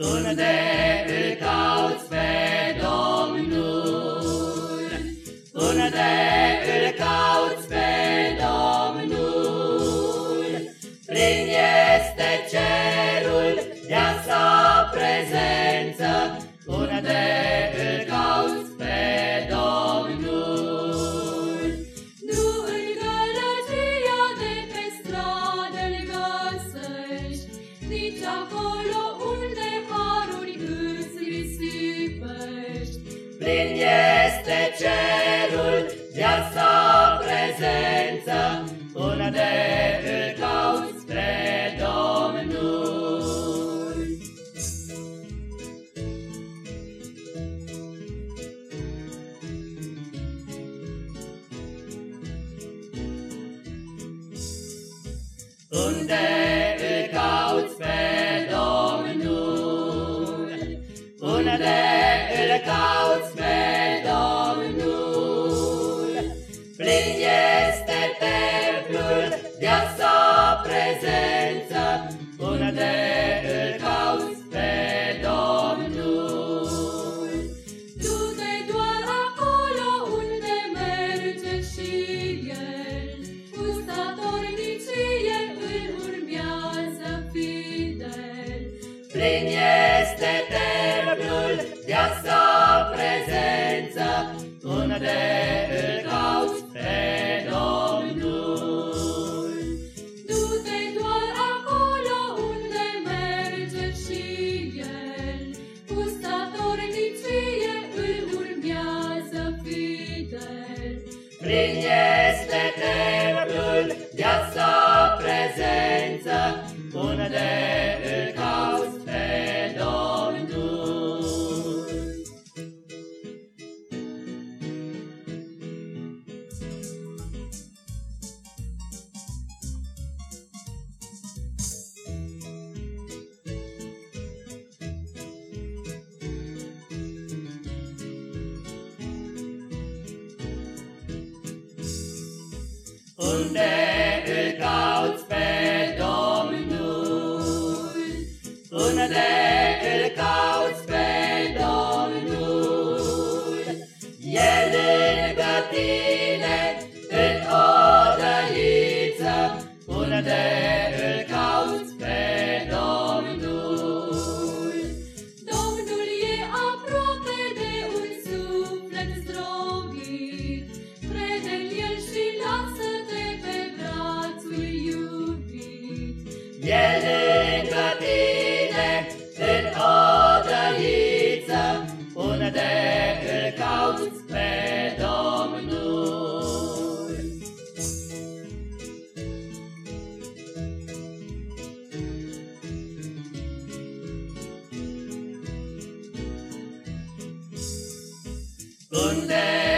Unde îl cauți pe Domnul? Unde îl cauți pe Domnul? Plin este cerul de-a sa prezență, unde îl cauți pe Domnul? Nu în gălăgia de pe stradă îl găsești, nici acolo cerul de-a sa prezență, unde îl cauți pe Domnul. Unde îl cauți pe Domnul? Unde îl cauți Plin este templul de-a sa prezență, unde Unde îl unde îl cauți pe Domnul. Unde